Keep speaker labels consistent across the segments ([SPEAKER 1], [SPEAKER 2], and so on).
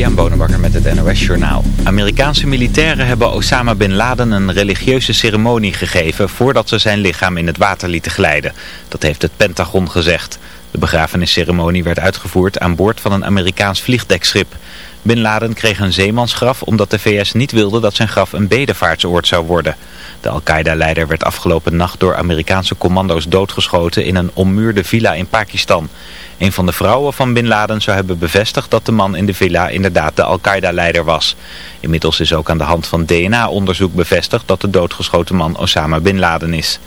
[SPEAKER 1] Christian Bonenbakker met het NOS Journaal. Amerikaanse militairen hebben Osama Bin Laden een religieuze ceremonie gegeven voordat ze zijn lichaam in het water lieten glijden. Dat heeft het Pentagon gezegd. De begrafenisceremonie werd uitgevoerd aan boord van een Amerikaans vliegdekschip. Bin Laden kreeg een zeemansgraf omdat de VS niet wilde dat zijn graf een bedevaartsoord zou worden. De Al-Qaeda-leider werd afgelopen nacht door Amerikaanse commando's doodgeschoten in een ommuurde villa in Pakistan. Een van de vrouwen van Bin Laden zou hebben bevestigd dat de man in de villa inderdaad de Al-Qaeda-leider was. Inmiddels is ook aan de hand van DNA-onderzoek bevestigd dat de doodgeschoten man Osama Bin Laden is.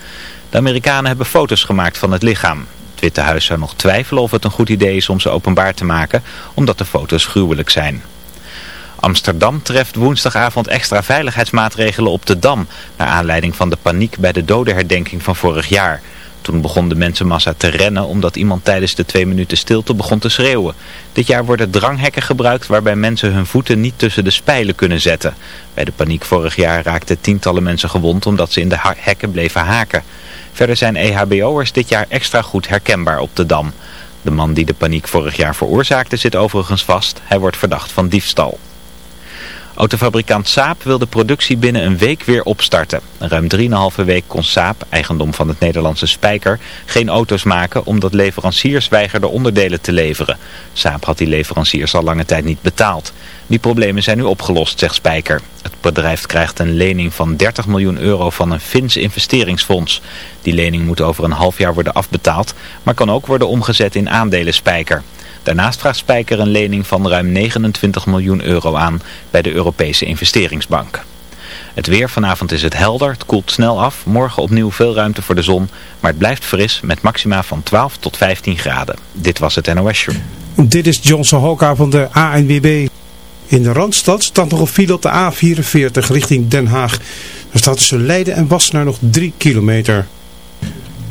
[SPEAKER 1] De Amerikanen hebben foto's gemaakt van het lichaam. Witte Huis zou nog twijfelen of het een goed idee is om ze openbaar te maken, omdat de foto's gruwelijk zijn. Amsterdam treft woensdagavond extra veiligheidsmaatregelen op de Dam, naar aanleiding van de paniek bij de dodenherdenking van vorig jaar. Toen begon de mensenmassa te rennen omdat iemand tijdens de twee minuten stilte begon te schreeuwen. Dit jaar worden dranghekken gebruikt waarbij mensen hun voeten niet tussen de spijlen kunnen zetten. Bij de paniek vorig jaar raakten tientallen mensen gewond omdat ze in de hekken bleven haken. Verder zijn EHBO'ers dit jaar extra goed herkenbaar op de Dam. De man die de paniek vorig jaar veroorzaakte zit overigens vast. Hij wordt verdacht van diefstal. Autofabrikant Saab wil de productie binnen een week weer opstarten. Ruim 3,5 week kon Saab, eigendom van het Nederlandse Spijker, geen auto's maken omdat leveranciers weigerden onderdelen te leveren. Saab had die leveranciers al lange tijd niet betaald. Die problemen zijn nu opgelost, zegt Spijker. Het bedrijf krijgt een lening van 30 miljoen euro van een Fins investeringsfonds. Die lening moet over een half jaar worden afbetaald, maar kan ook worden omgezet in aandelen Spijker. Daarnaast vraagt Spijker een lening van ruim 29 miljoen euro aan bij de Europese investeringsbank. Het weer vanavond is het helder, het koelt snel af. Morgen opnieuw veel ruimte voor de zon, maar het blijft fris met maxima van 12 tot 15 graden. Dit was het NOS Show.
[SPEAKER 2] Dit is Johnson Hoka van de ANWB. In de Randstad staat nog een file op de A44 richting Den Haag. Er staat tussen Leiden en Wassenaar nog 3 kilometer.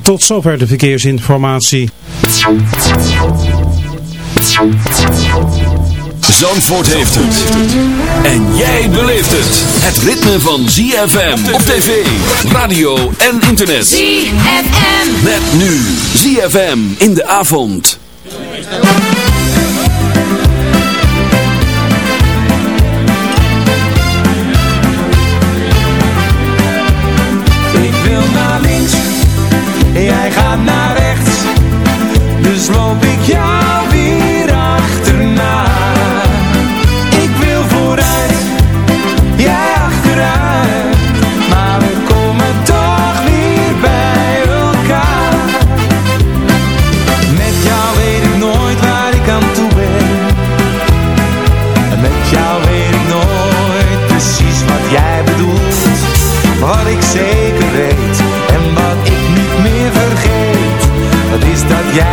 [SPEAKER 2] Tot zover de verkeersinformatie.
[SPEAKER 3] Zandvoort heeft het. En jij beleeft het. Het ritme van ZFM op tv, radio en internet.
[SPEAKER 4] ZFM.
[SPEAKER 3] Met nu ZFM in de avond.
[SPEAKER 5] Ik wil naar links. Jij gaat naar rechts. Dus loop ik jou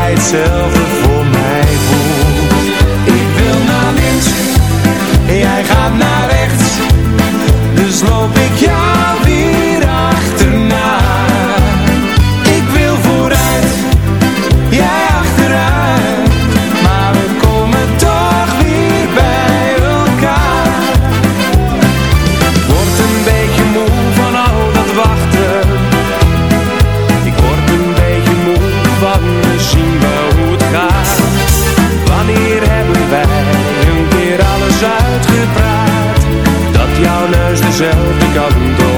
[SPEAKER 5] by itself before dezelfde kant op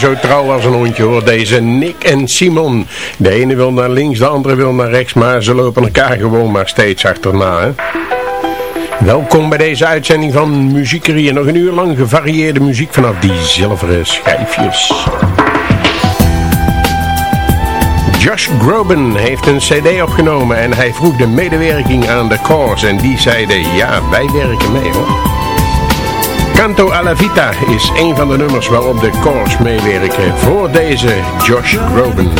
[SPEAKER 6] zo trouw als een hondje hoor, deze Nick en Simon. De ene wil naar links, de andere wil naar rechts, maar ze lopen elkaar gewoon maar steeds achterna. Welkom bij deze uitzending van Muziekerie. Nog een uur lang gevarieerde muziek vanaf die zilveren schijfjes. Josh Groban heeft een cd opgenomen en hij vroeg de medewerking aan de Cause. En die zeiden, ja, wij werken mee hoor. Canto alla Vita is een van de nummers waarop de Cause meewerken voor deze Josh Groban.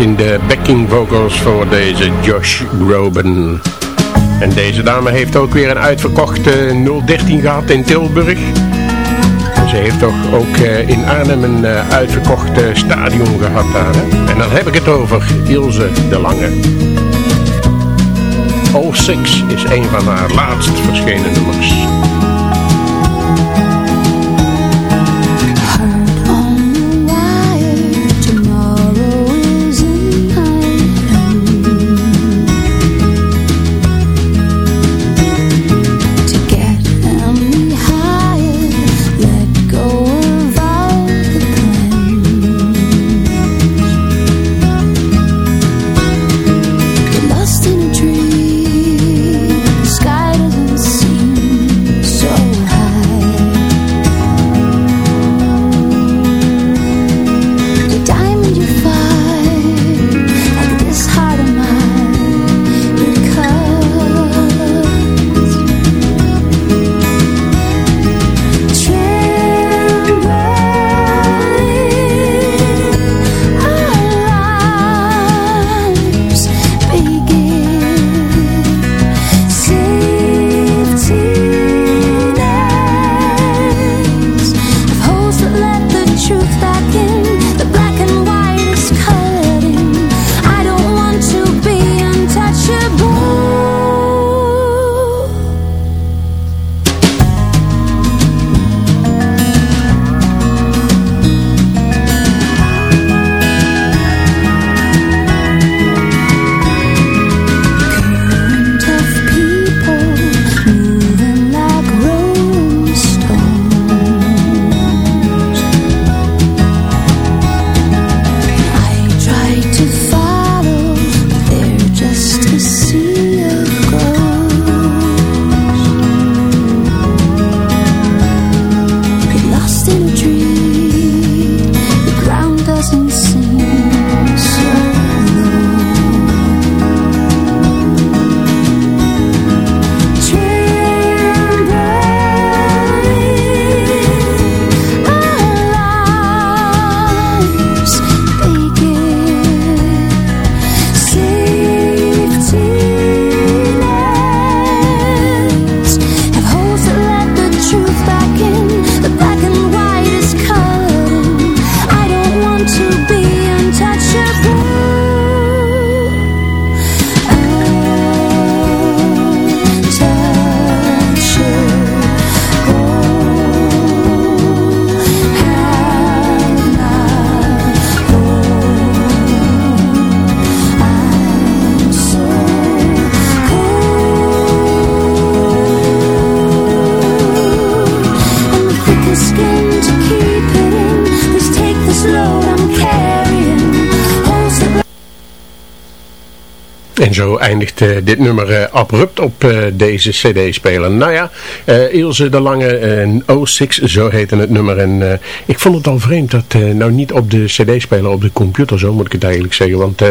[SPEAKER 6] In de backing vocals voor deze Josh Groban. En deze dame heeft ook weer een uitverkochte 013 gehad in Tilburg. Ze heeft toch ook eh, in Arnhem een uh, uitverkocht stadion gehad daar. Hè? En dan heb ik het over Ilse de Lange. All Six is een van haar laatst verschenen nummers.
[SPEAKER 4] Joe eindigt uh, dit nummer uh, abrupt op uh, deze cd-speler. Nou ja, Ilse de Lange, 06, zo heette het nummer. En ik vond het al vreemd dat, nou niet op de cd-speler, op de computer, zo moet ik het eigenlijk zeggen. Want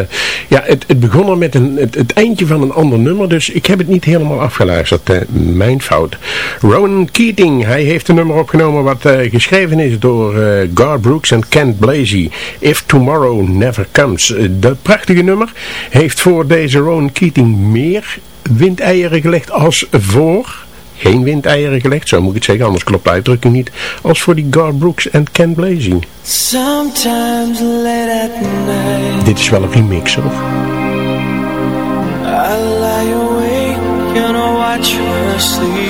[SPEAKER 4] ja, het, het begon al met een, het, eindje van een ander nummer, dus ik heb het niet helemaal afgeluisterd. mijn fout. Ronan Keating, hij heeft een nummer opgenomen wat geschreven is door Gar Brooks en Kent Blasey. If Tomorrow Never Comes. dat prachtige nummer heeft voor deze Ron Keating meer windeieren gelegd als voor... Geen windeieren gelegd, zo moet ik het zeggen, anders klopt de uitdrukking niet. Als voor die Gar Brooks en Ken Blazing. Sometimes late at night Dit is wel een remix hoor. I lie awake and I watch her sleep.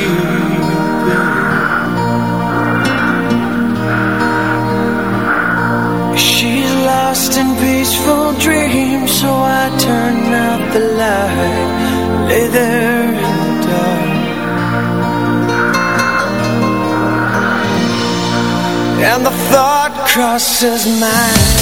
[SPEAKER 4] Lost in peaceful dreams So I turn out the light Lay there in the dark. And the thought crosses my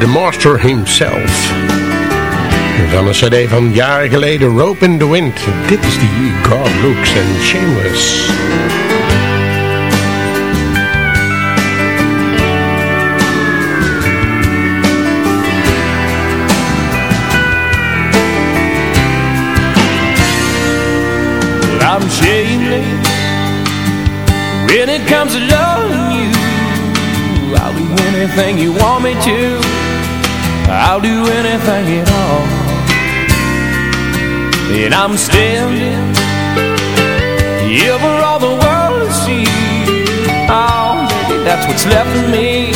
[SPEAKER 4] The master himself. Van een cd van jaren geleden, Rope in the Wind. Dit is die God Looks and Shameless.
[SPEAKER 5] I'm shameless when it comes to loving you. I'll do anything you want me to. I'll do anything at all. And I'm standing here for all the world to see. Oh, maybe that's what's left of me.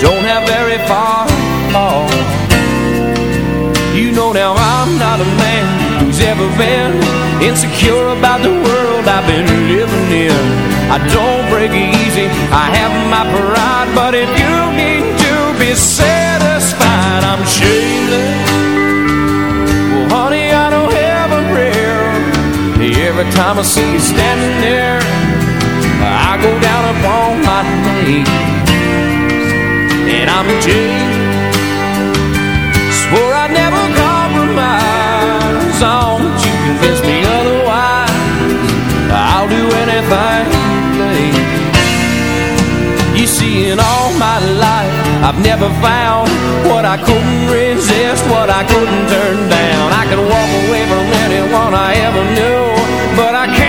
[SPEAKER 5] Don't have very far to fall. You know now I'm not a man who's ever been Insecure about the world I've been living in. I don't break easy, I have my pride But if you need to be satisfied Every time I see you standing there I go down upon my knees. And I'm changed Swore I'd never compromise On but you convinced me otherwise. I'll do anything, You see in all life. I've never found What I couldn't resist What I couldn't turn down. I could walk away from anyone I ever knew but I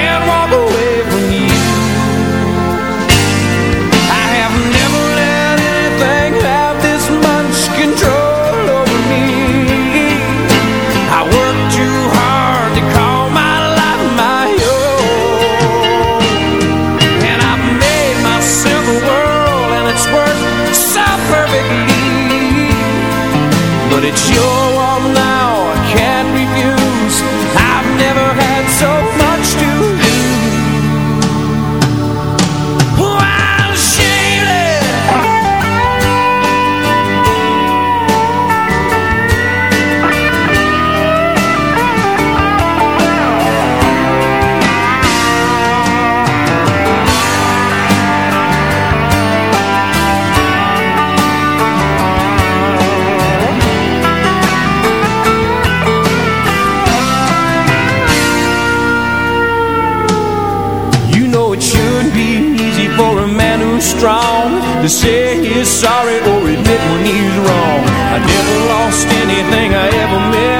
[SPEAKER 5] it's your to say he's sorry or admit when he's wrong. I never lost anything I ever missed,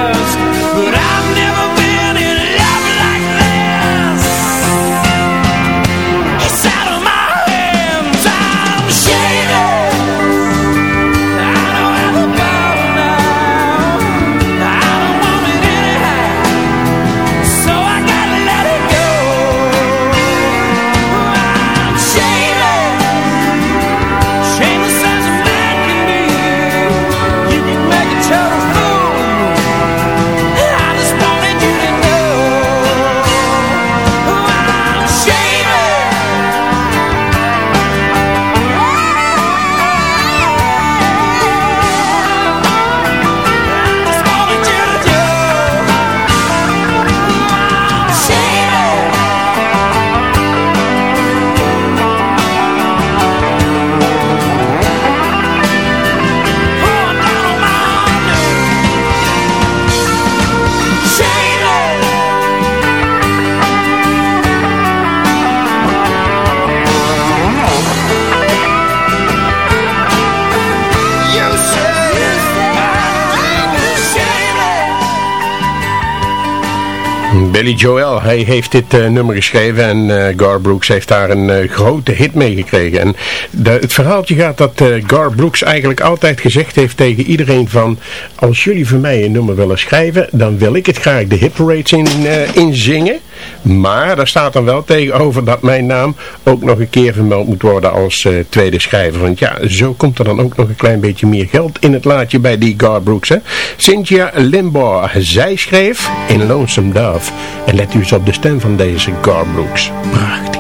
[SPEAKER 4] Billy Joel, hij heeft dit eh, nummer geschreven en eh, Gar Brooks heeft daar een eh, grote hit mee gekregen. En het verhaaltje gaat dat Gar Brooks eigenlijk altijd gezegd heeft tegen iedereen van, als jullie voor mij een nummer willen schrijven, dan wil ik het graag de hit parades in, in zingen. Maar daar staat dan wel tegenover dat mijn naam ook nog een keer vermeld moet worden als eh, tweede schrijver. Want ja, zo komt er dan ook nog een klein beetje meer geld in het laadje bij die Gar Brooks. Hè? Cynthia Limbaugh, zij schreef in Lonesome Dove. En let u eens op de stem van deze Gar Brooks. Prachtig.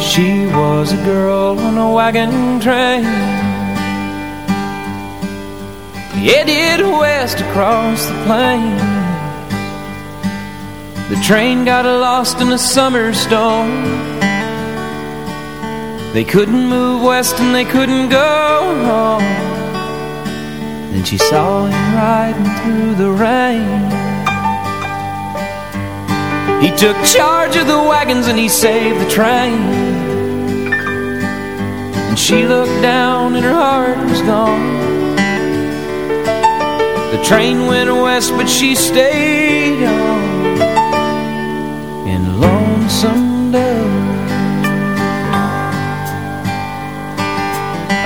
[SPEAKER 5] She was a girl on a wagon train west across the The train got lost in a summer storm. They couldn't move west and they couldn't go home. Then she saw him riding through the rain. He took charge of the wagons and he saved the train. And she looked down and her heart was gone. The train went west but she stayed on Dove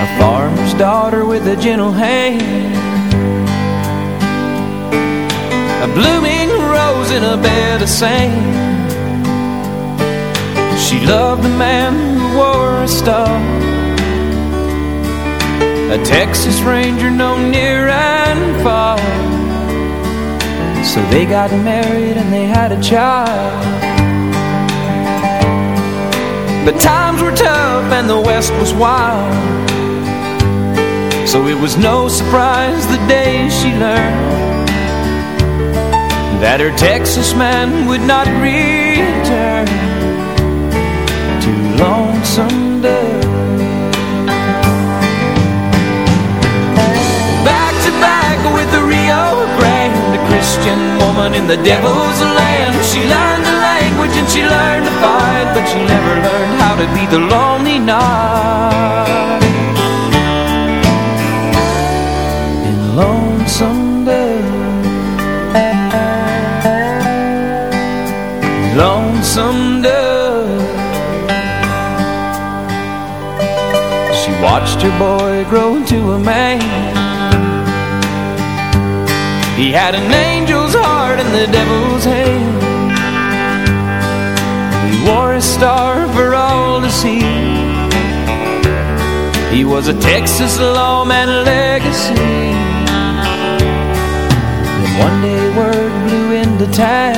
[SPEAKER 5] A farmer's daughter with a gentle hand. A blooming rose in a bed of sand. She loved the man who wore a star. A Texas Ranger known near and far. So they got married and they had a child But times were tough and the West was wild. So it was no surprise the day she learned that her Texas man would not return to Lonesome Christian woman in the devil's land. She learned the language and she learned to fight, but she never learned how to beat the lonely night. In Lonesome Dove. lonesome dove She watched her boy grow into a man He had an angel's heart and the devil's hand. He wore a star for all to see. He was a Texas lawman legacy. Then one day word blew into town.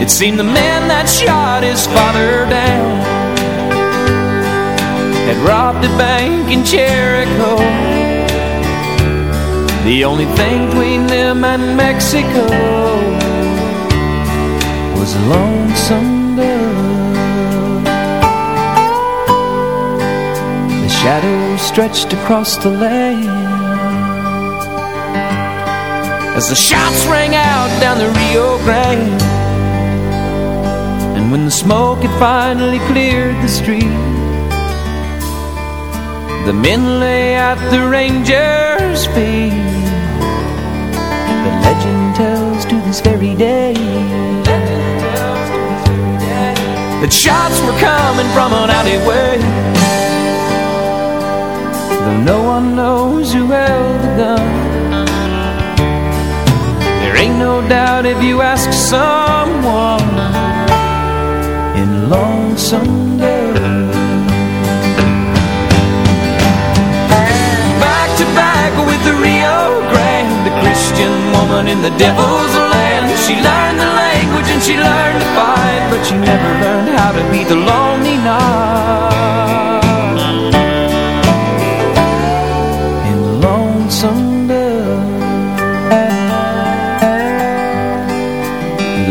[SPEAKER 5] It seemed the man that shot his father down Had robbed a bank in Jericho The only thing between them and Mexico Was a lonesome dove The shadow stretched across the land As the shots rang out down the Rio Grande. And when the smoke had finally cleared the street The men lay at the ranger's feet The legend tells to this very day. That shots were coming from an alleyway. Though no one knows who held the gun. There ain't no doubt if you ask someone. In Lonesome Dove. Christian woman in the devil's land. She learned the language and she learned to fight, but she never learned how to be the lonely night. In Lonesome Dove.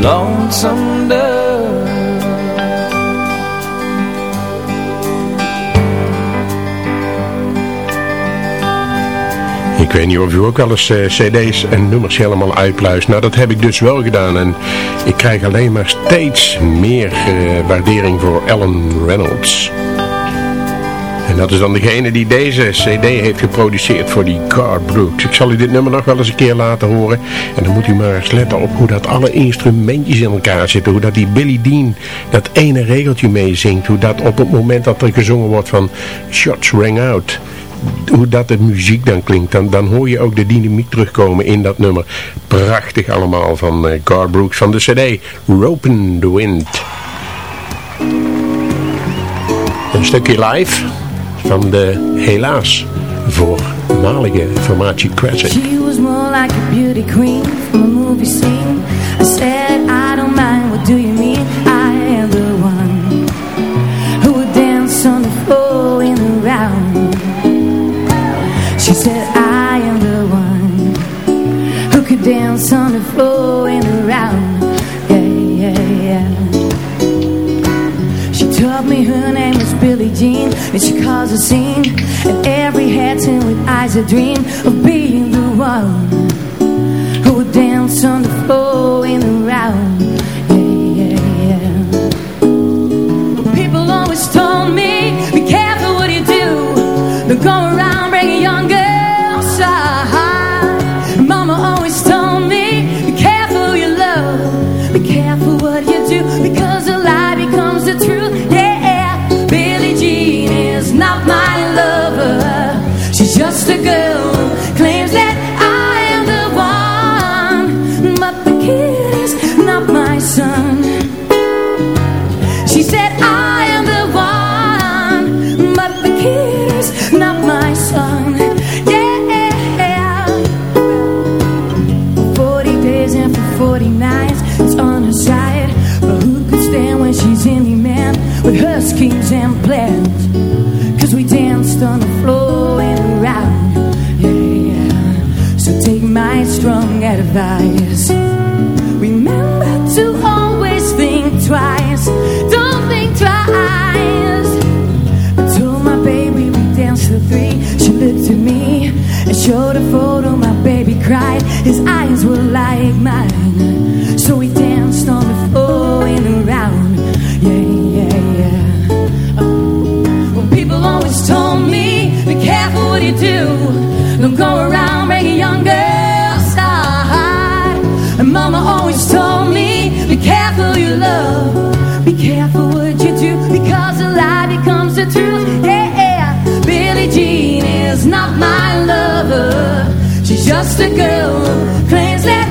[SPEAKER 5] Lonesome
[SPEAKER 4] Ik weet niet of u ook wel eens uh, cd's en nummers helemaal uitpluist. Nou, dat heb ik dus wel gedaan. En ik krijg alleen maar steeds meer uh, waardering voor Alan Reynolds. En dat is dan degene die deze cd heeft geproduceerd voor die Gar Brooks. Ik zal u dit nummer nog wel eens een keer laten horen. En dan moet u maar eens letten op hoe dat alle instrumentjes in elkaar zitten. Hoe dat die Billy Dean dat ene regeltje meezingt. Hoe dat op het moment dat er gezongen wordt van Shots Ring Out hoe dat de muziek dan klinkt, dan, dan hoor je ook de dynamiek terugkomen in dat nummer. Prachtig allemaal van uh, Gar Brooks van de cd Ropen the Wind. Een stukje live van de helaas voormalige formatie Cratchit.
[SPEAKER 7] She was more like a beauty queen from a movie scene. I said, I don't mind, what do you mean? I am the one who would dance on the floor in the round. Said, I am the one who could dance on the floor and around. Yeah, yeah, yeah. She told me her name was Billie Jean And she caused a scene And every head turned with eyes a dream Of being the one Who would dance on the floor and the just a girl claims that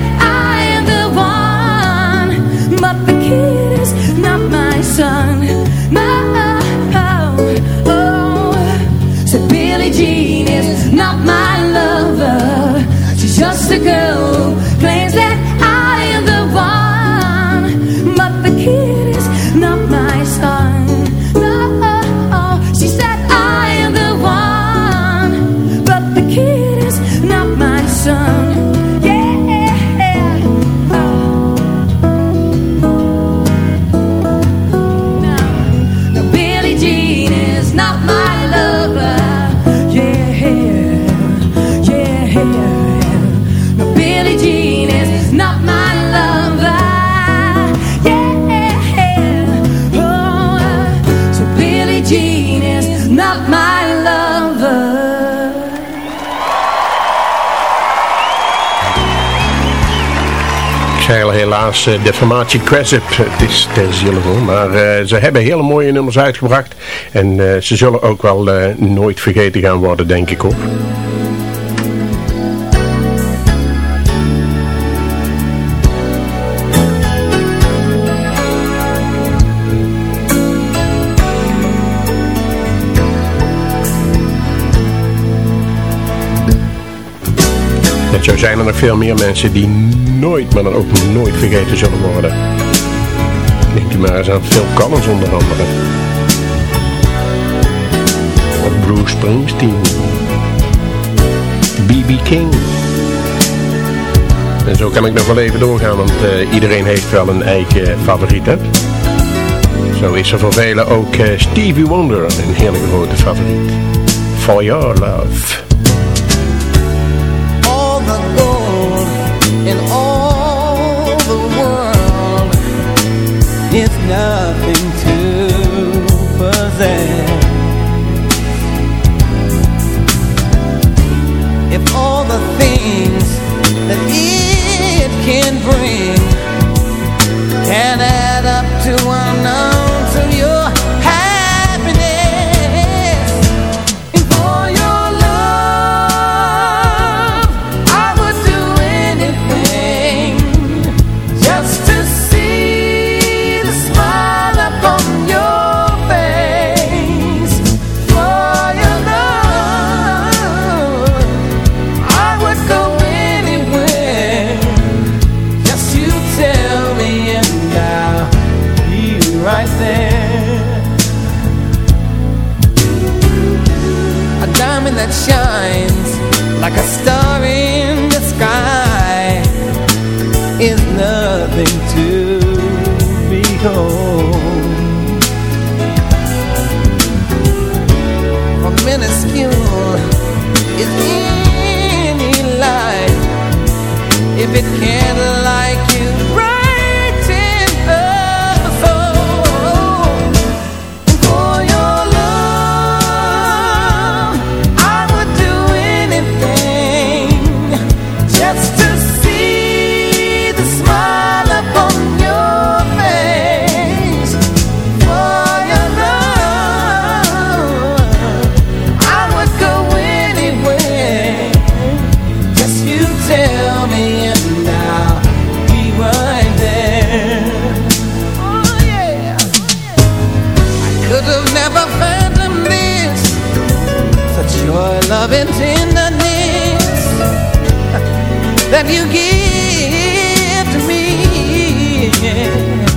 [SPEAKER 7] I am the one. But the kid is not my son. No, oh, oh. Said Billie Jean is
[SPEAKER 4] helaas eh, de formatie Cresip, het is ziele voor, maar eh, ze hebben hele mooie nummers uitgebracht en eh, ze zullen ook wel nooit vergeten gaan worden denk ik hoor. Zo zijn er nog veel meer mensen die nooit, maar dan ook nooit vergeten zullen worden. Denk je maar eens aan Phil Collins onder andere. Of Bruce Springsteen. B.B. King. En zo kan ik nog wel even doorgaan, want eh, iedereen heeft wel een eigen favoriet, hè? Zo is er voor velen ook eh, Stevie Wonder een heerlijke grote favoriet. For Your Love.
[SPEAKER 5] Nothing to possess. For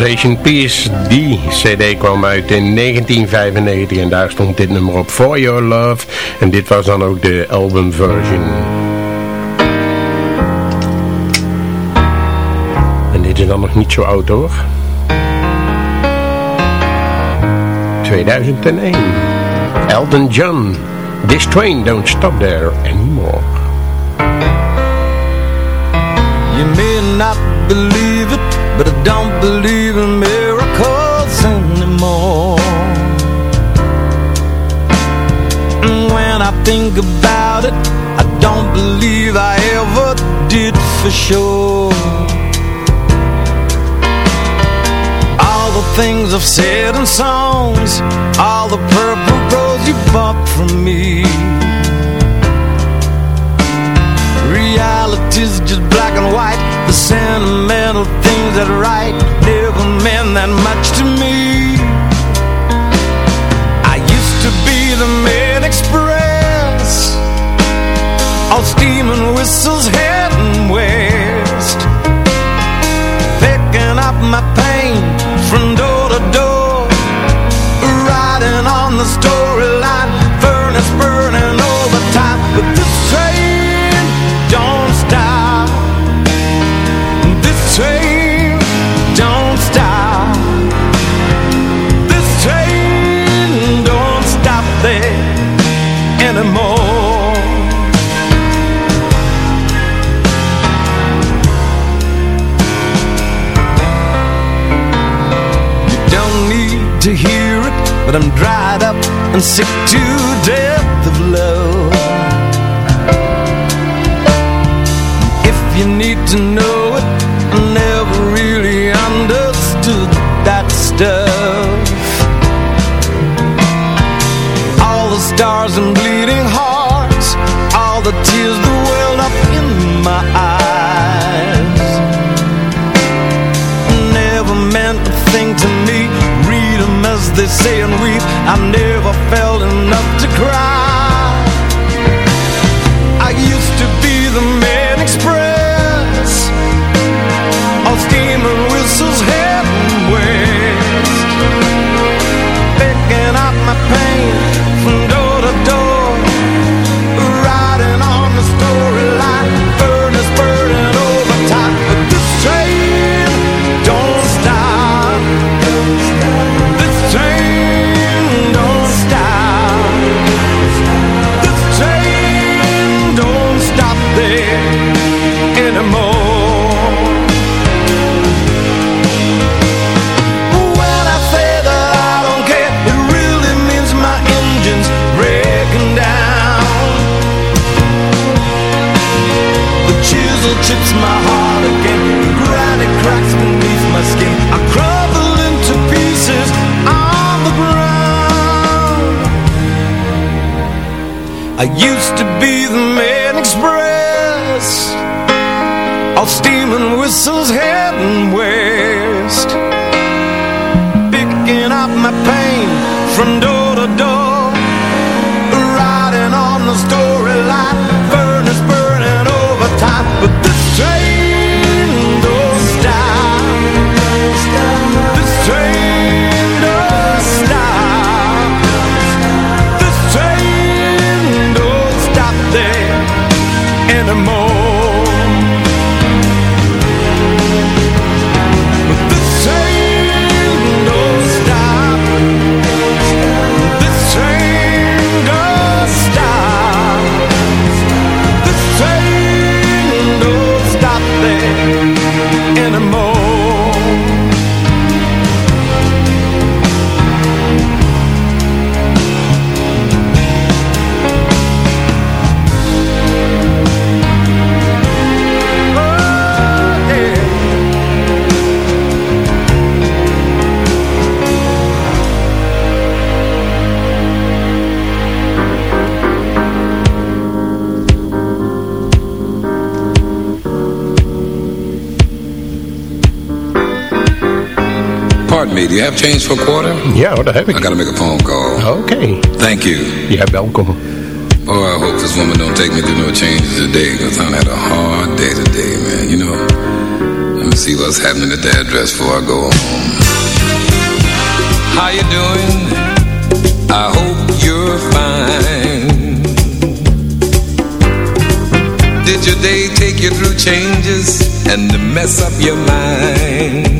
[SPEAKER 4] Conversation Piece, die cd kwam uit in 1995 en daar stond dit nummer op, For Your Love. En dit was dan ook de albumversion. En dit is dan nog niet zo oud hoor. 2001. Elton John. This train don't stop there anymore.
[SPEAKER 5] You may not believe don't believe in miracles anymore. And when I think about it, I don't believe I ever did for sure. All the things I've said in songs, all the purple rose you bought from me. Reality's just black and white The sentimental things that right Never meant that much to me. I used to be the main express All steam and whistles heading west Picking up my pain from door to door Riding on the storyline Furnace burning overtime to hear it But I'm dried up and sick to death of love. If you need to know say and weep. I never felt enough to cry I used to be
[SPEAKER 8] do you have change for a quarter?
[SPEAKER 4] Ja, dat heb
[SPEAKER 8] I gotta make a phone call.
[SPEAKER 4] Okay.
[SPEAKER 8] Thank you.
[SPEAKER 4] Ja, welkom.
[SPEAKER 8] Oh, I hope this woman don't take me through no changes today, because I had a hard day today, man. You know, let me see what's happening at the address before I go home. How you doing? I hope you're fine. Did your day take you through changes and mess up your mind?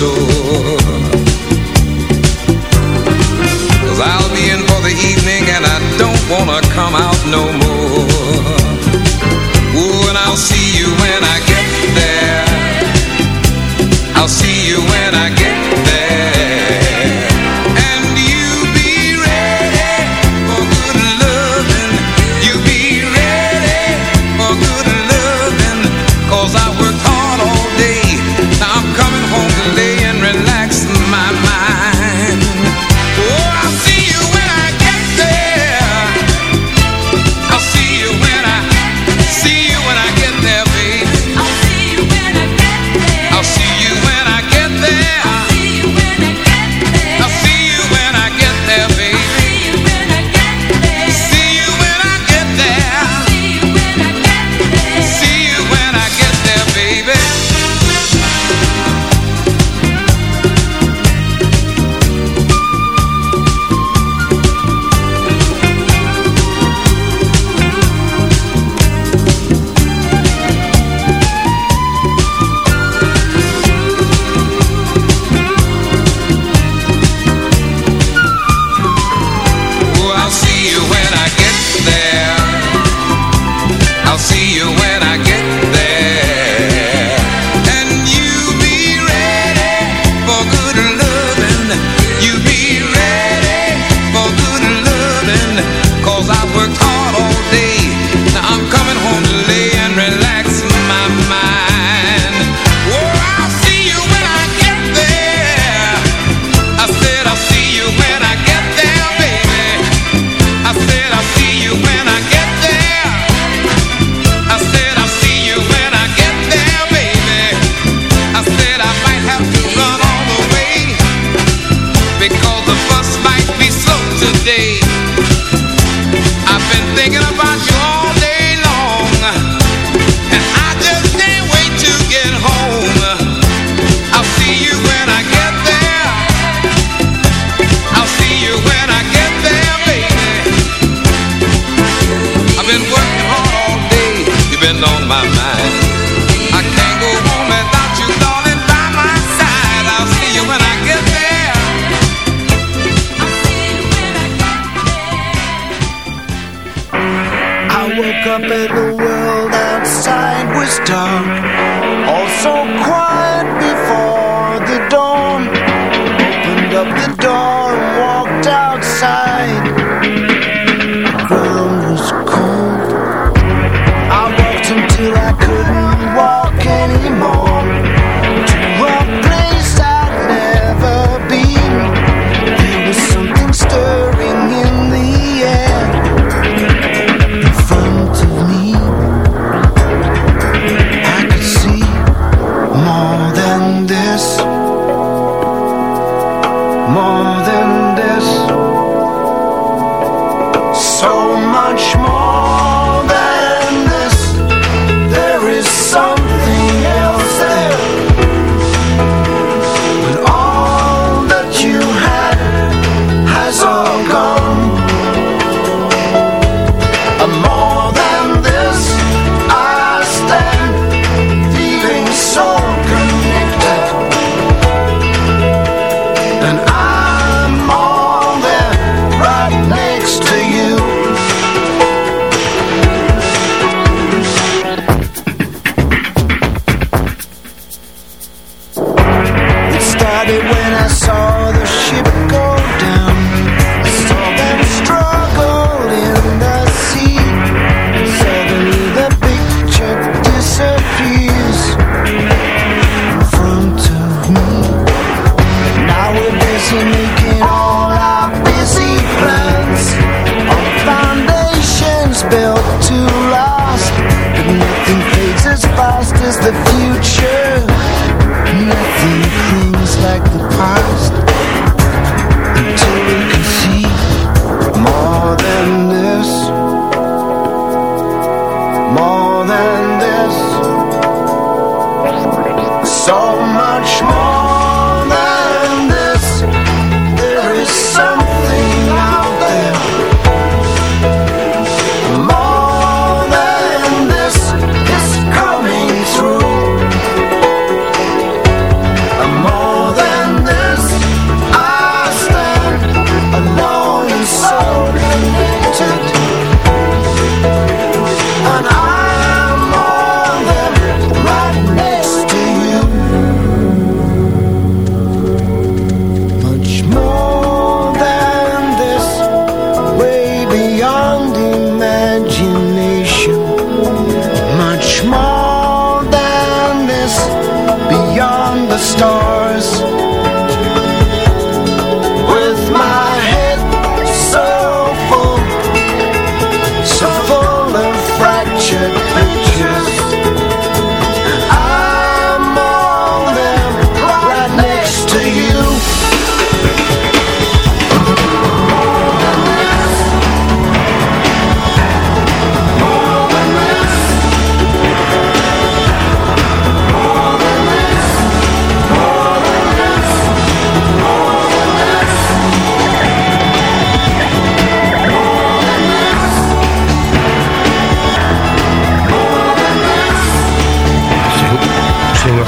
[SPEAKER 5] tú.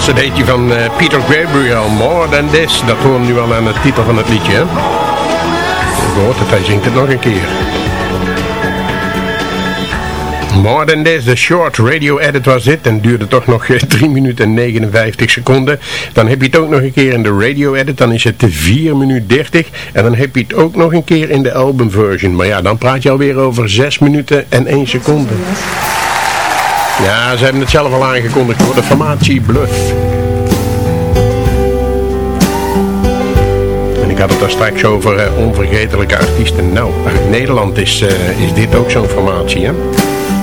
[SPEAKER 4] Cd'tje van eh, Peter Gabriel, More Than This. Dat horen nu al aan de titel van het liedje, hè? Je hoort het, hij zingt het nog een keer. More Than This, de short radio edit was dit en duurde toch nog eh, 3 minuten en 59 seconden. Dan heb je het ook nog een keer in de radio edit, dan is het 4 minuten 30 en dan heb je het ook nog een keer in de album version. Maar ja, dan praat je alweer over 6 minuten en 1 seconde. Ja, ze hebben het zelf al aangekondigd voor de formatie Bluff. En ik had het daar straks over eh, onvergetelijke artiesten. Nou, Nederland is, eh, is dit ook zo'n formatie, hè?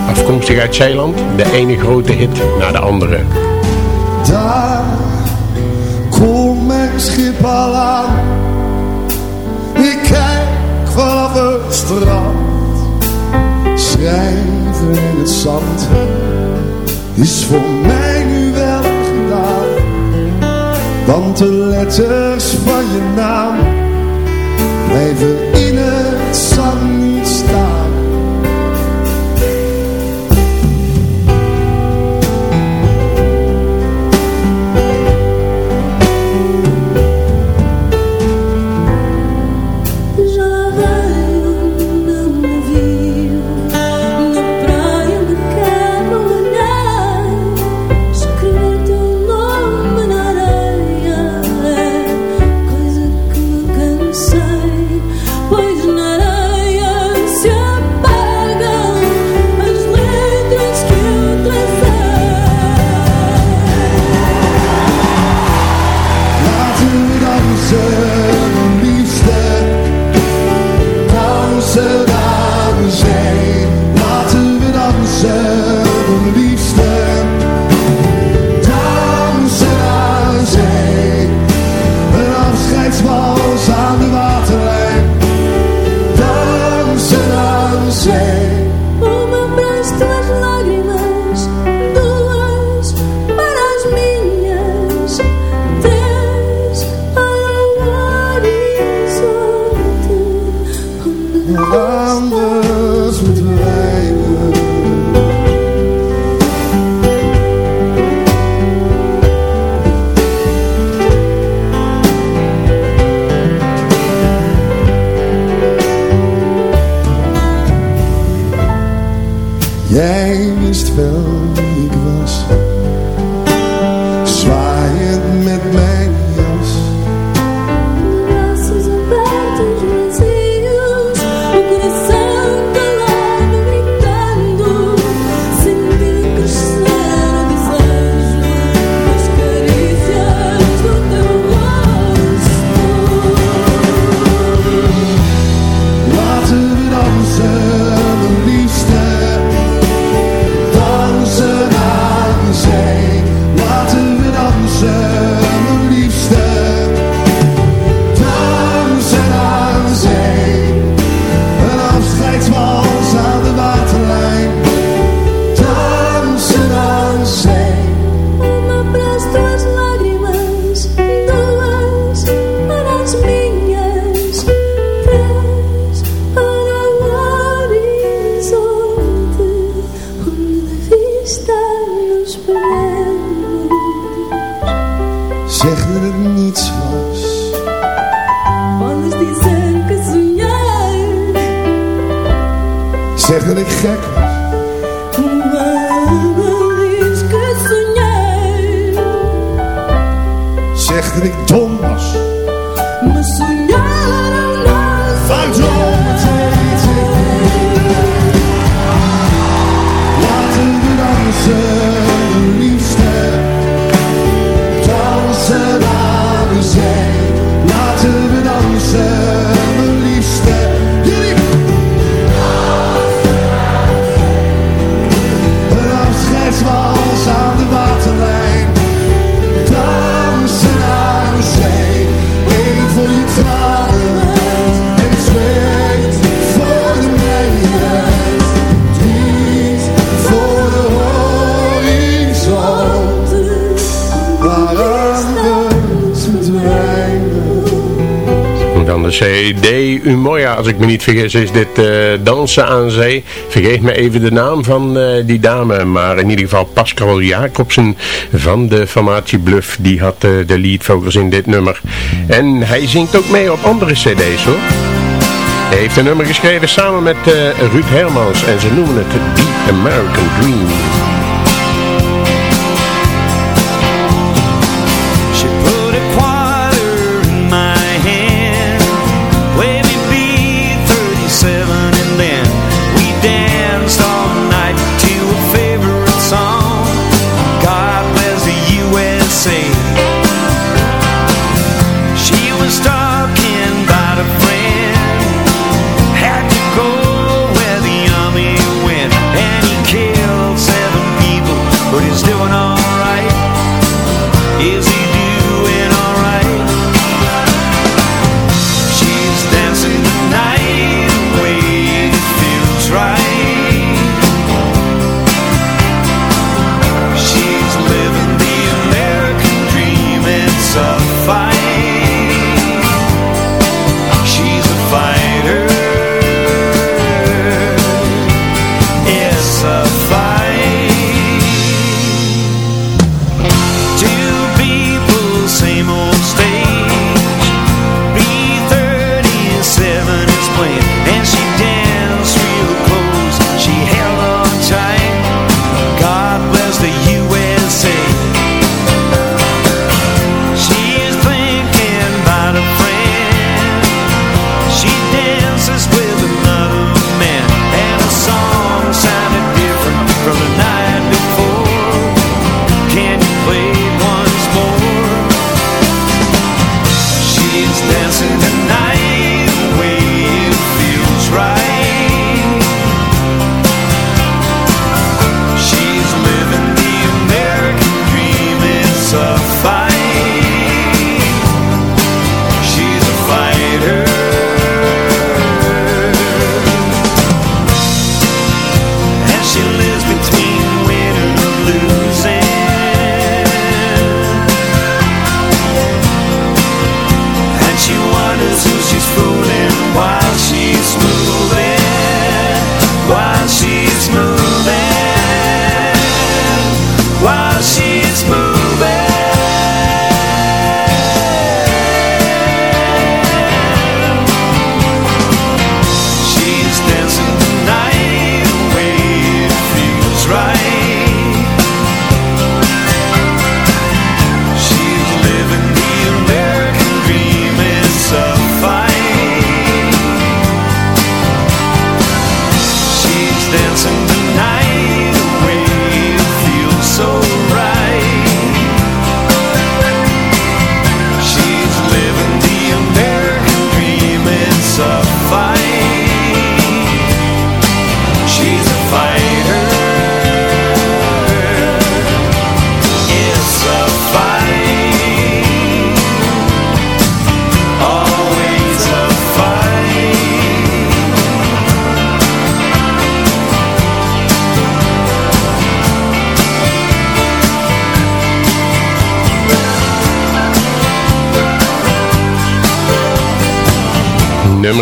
[SPEAKER 4] Afkomstig uit Zeeland, de ene grote hit na de andere.
[SPEAKER 9] Daar komt mijn schip al aan. Ik kijk vanaf het strand. Schrijven in het zand is voor mij nu wel gedaan. Want de letters van je naam blijven in het zand
[SPEAKER 10] wist wel.
[SPEAKER 5] CD Umoja, als ik me niet vergis, is dit uh, Dansen aan Zee. Vergeet me even de naam van uh, die dame, maar in ieder geval Pascal Jacobsen van de formatie Bluff, die had uh, de leadvogels in dit nummer. En hij zingt ook mee op andere cd's hoor. Hij heeft een nummer geschreven samen met Ruud Hermans en ze noemen het The American Dream.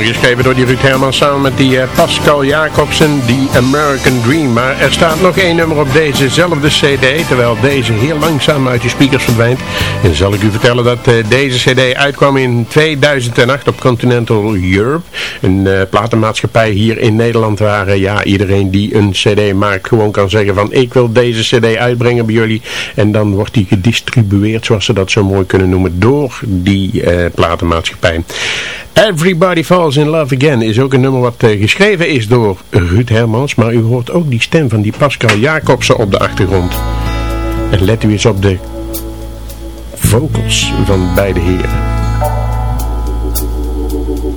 [SPEAKER 4] Geschreven door die Herman samen met die eh, Pascal Jacobsen, die American Dream. Maar er staat nog één nummer op dezezelfde cd, terwijl deze heel langzaam uit je speakers verdwijnt. En zal ik u vertellen dat uh, deze cd uitkwam in 2008 op Continental Europe. Een uh, platenmaatschappij hier in Nederland waar ja, iedereen die een cd maakt gewoon kan zeggen van ik wil deze cd uitbrengen bij jullie. En dan wordt die gedistribueerd, zoals ze dat zo mooi kunnen noemen, door die platenmaatschappij. Everybody Falls in Love Again is ook een nummer wat uh, geschreven is door Ruud Hermans. Maar u hoort ook die stem van die Pascal Jacobsen op de achtergrond. Let u eens op de vocals van beide heren.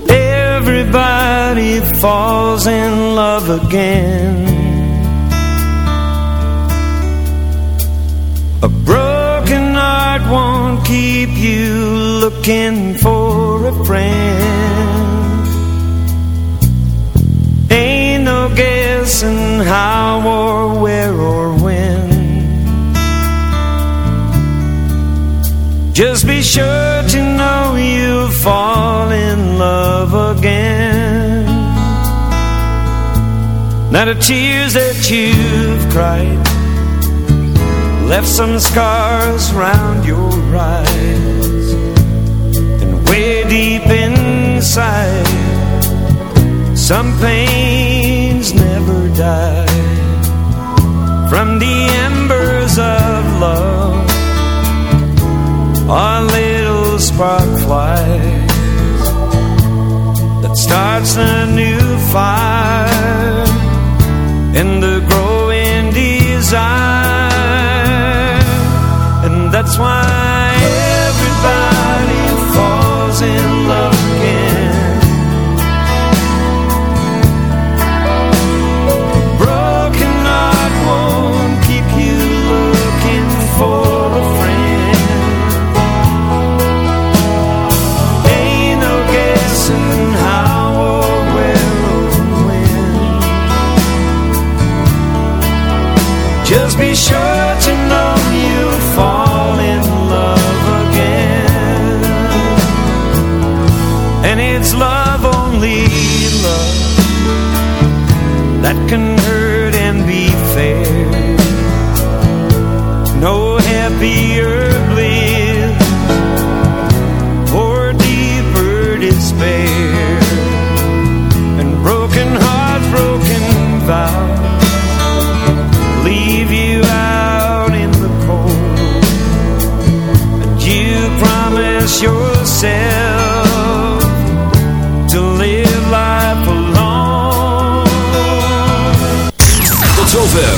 [SPEAKER 5] Everybody falls in love again A broken heart won't keep you looking for a friend. Ain't no guessing how or where or when. Just be sure to know you'll fall in love again. Now the tears that you've cried Left some scars round your eyes deep inside. Some pains never die. From the embers of love Our little spark flies That starts a new fire In the growing desire. And that's
[SPEAKER 3] why